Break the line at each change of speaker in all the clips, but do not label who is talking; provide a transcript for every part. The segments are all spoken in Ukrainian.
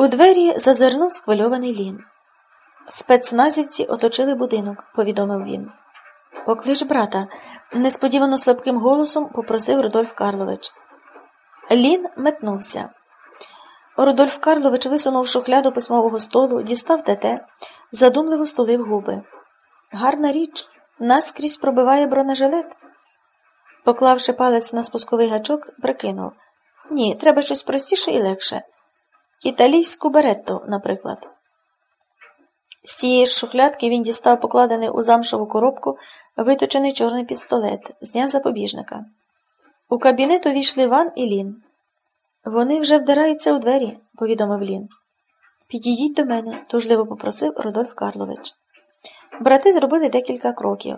У двері зазирнув схвильований лін. Спецназівці оточили будинок, повідомив він. Поклич брата, несподівано слабким голосом попросив Рудольф Карлович. Лін метнувся. Рудольф Карлович висунув шухляду письмового столу, дістав ТТ, задумливо стулив губи. Гарна річ, наскрізь пробиває бронежилет. Поклавши палець на спусковий гачок, прикинув Ні, треба щось простіше і легше. Італійську беретту, наприклад. З цієї ж шухлядки він дістав покладений у замшову коробку виточений чорний пістолет, зняв запобіжника. У кабінет увійшли Ван і Лін. Вони вже вдираються у двері, повідомив Лін. Підійдіть до мене, тужливо попросив Рудольф Карлович. Брати зробили декілька кроків.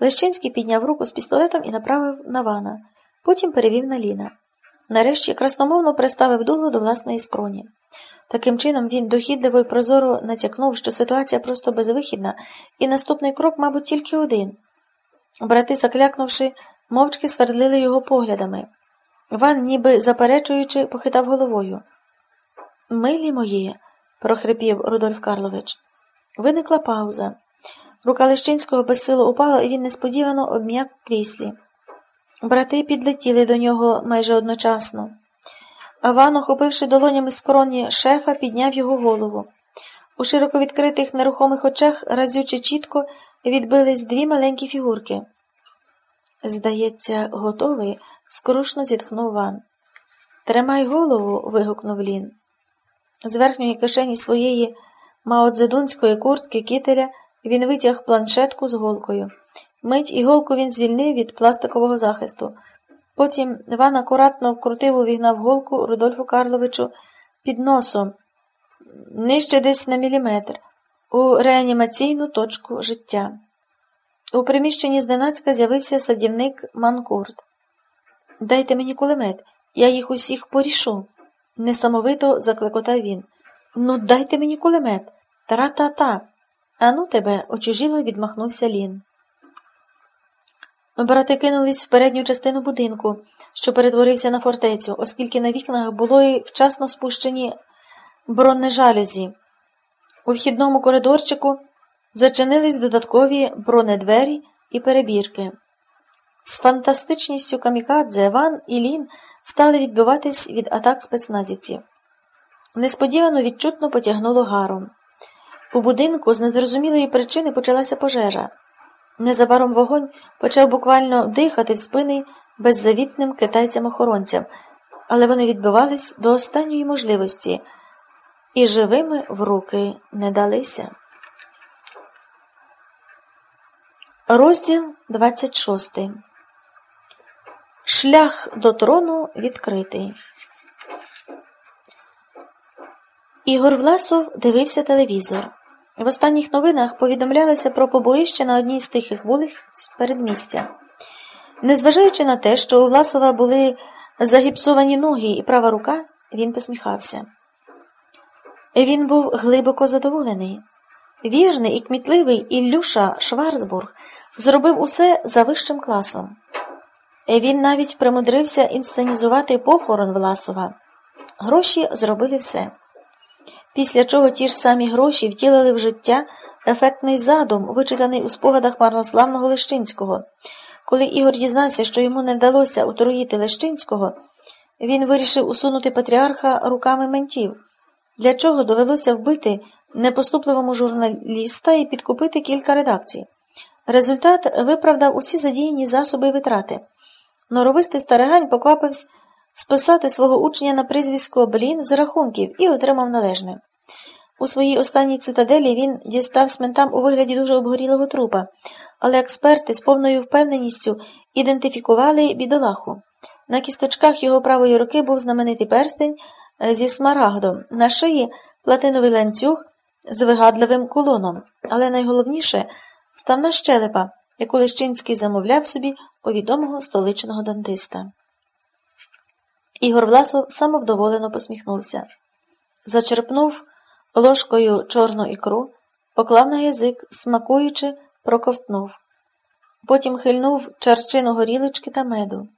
Лещинський підняв руку з пістолетом і направив на Вана, потім перевів на Ліна. Нарешті красномовно приставив дуло до власної скроні. Таким чином він дохідливо і прозоро натякнув, що ситуація просто безвихідна, і наступний крок, мабуть, тільки один. Брати, заклякнувши, мовчки свердлили його поглядами. Ван, ніби заперечуючи, похитав головою. Милі мої, прохрипів Рудольф Карлович. Виникла пауза. Рука Лещинського безсило упала, і він несподівано обм'як кріслі. Брати підлетіли до нього майже одночасно. Аван, охопивши долонями скроні шефа, підняв його голову. У широко відкритих нерухомих очах разюче чітко відбились дві маленькі фігурки. Здається, готовий, скрушно зітхнув Ван. Тримай голову. вигукнув Лін. З верхньої кишені своєї маодзедунської куртки кителя він витяг планшетку з голкою. Мить і голку він звільнив від пластикового захисту. Потім Іван акуратно вкрутив увігнав голку Рудольфу Карловичу під носом, нижче десь на міліметр, у реанімаційну точку життя. У приміщенні зненацька з'явився садівник Манкурт. Дайте мені кулемет, я їх усіх порішу, несамовито заклекотав він. Ну, дайте мені кулемет. Тара-та-та. Ану тебе, очужіло відмахнувся Лін. Брати кинулись в передню частину будинку, що перетворився на фортецю, оскільки на вікнах було й вчасно спущені бронежалюзі. У вхідному коридорчику зачинились додаткові бронедвері і перебірки. З фантастичністю камікадзе Ван і Лін стали відбиватись від атак спецназівців. Несподівано відчутно потягнуло гаром. У будинку з незрозумілої причини почалася пожежа. Незабаром вогонь почав буквально дихати в спини беззавітним китайцям-охоронцям, але вони відбивались до останньої можливості і живими в руки не далися. Розділ 26 Шлях до трону відкритий. Ігор Власов дивився телевізор. В останніх новинах повідомлялося про побоїще на одній з тихих вулиць передмістя. Незважаючи на те, що у Власова були загіпсовані ноги і права рука, він посміхався. Він був глибоко задоволений. Вірний і кмітливий Іллюша Шварцбург зробив усе за вищим класом. Він навіть примудрився інсценізувати похорон Власова. Гроші зробили все після чого ті ж самі гроші втілили в життя ефектний задум, вичитаний у спогадах марнославного Лещинського. Коли Ігор дізнався, що йому не вдалося отруїти Лещинського, він вирішив усунути патріарха руками ментів, для чого довелося вбити непоступливому журналіста і підкупити кілька редакцій. Результат виправдав усі задіяні засоби і витрати. Норовистий старигань поквапився списати свого учня на прізвисько Блін з рахунків і отримав належне. У своїй останній цитаделі він дістав сментам у вигляді дуже обгорілого трупа, але експерти з повною впевненістю ідентифікували бідолаху. На кісточках його правої руки був знаменитий перстень е, зі смарагдом, на шиї платиновий ланцюг з вигадливим кулоном, але найголовніше ставна щелепа, яку Лещинський замовляв собі у відомого столичного дантиста. Ігор Власов самовдоволено посміхнувся. Зачерпнув ложкою чорну ікру, поклав на язик, смакуючи, проковтнув. Потім хильнув чарчину горілочки та меду.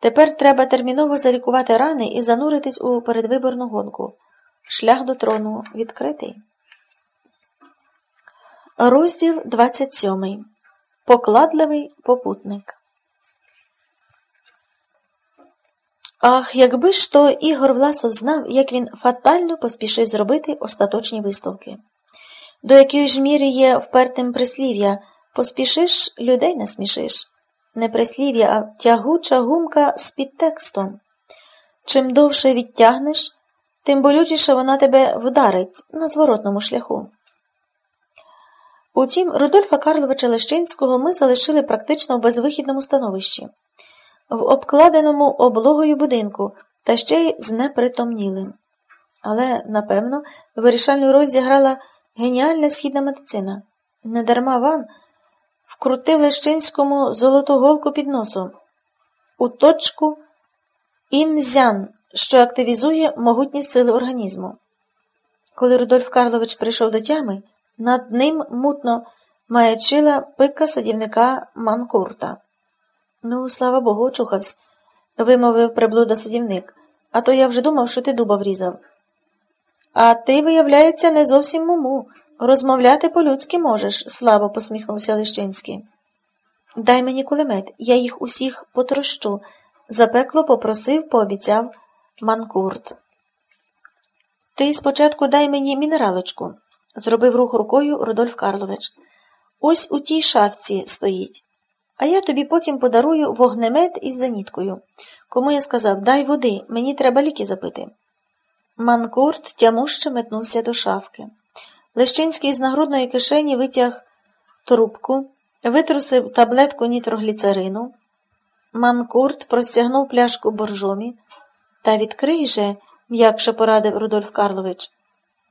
Тепер треба терміново залікувати рани і зануритись у передвиборну гонку. шлях до трону відкритий. Розділ 27. Покладливий попутник. Ах, якби ж то Ігор Власов знав, як він фатально поспішив зробити остаточні висновки. До якої ж міри є впертим прислів'я поспішиш, людей не смішиш. Не прислів'я, а тягуча гумка з підтекстом. Чим довше відтягнеш, тим болючіше вона тебе вдарить на зворотному шляху. Утім, Рудольфа Карловича Лещинського ми залишили практично в безвихідному становищі, в обкладеному облогою будинку та ще й з непритомнілим. Але, напевно, вирішальну роль зіграла геніальна східна медицина. Недарма Ван вкрутив Лещинському золоту голку під носом у точку інзян, що активізує могутні сили організму. Коли Рудольф Карлович прийшов до тями, над ним мутно маячила пика садівника Манкурта. Ну, слава Богу, очухавсь, вимовив приблуда садівник, а то я вже думав, що ти дуба врізав. А ти, виявляється, не зовсім муму. Розмовляти по-людськи можеш, слабо посміхнувся Лищинський. Дай мені кулемет, я їх усіх потрощу, запекло попросив, пообіцяв Манкурт. Ти спочатку дай мені мінералочку зробив рух рукою Рудольф Карлович. Ось у тій шафці стоїть. А я тобі потім подарую вогнемет із заніткою. Кому я сказав, дай води, мені треба ліки запити. Манкурт тямуще метнувся до шафки. Лещинський з нагрудної кишені витяг трубку, витрусив таблетку нітрогліцерину. Манкурт простягнув пляшку боржомі. Та відкрий же, м'якше порадив Рудольф Карлович.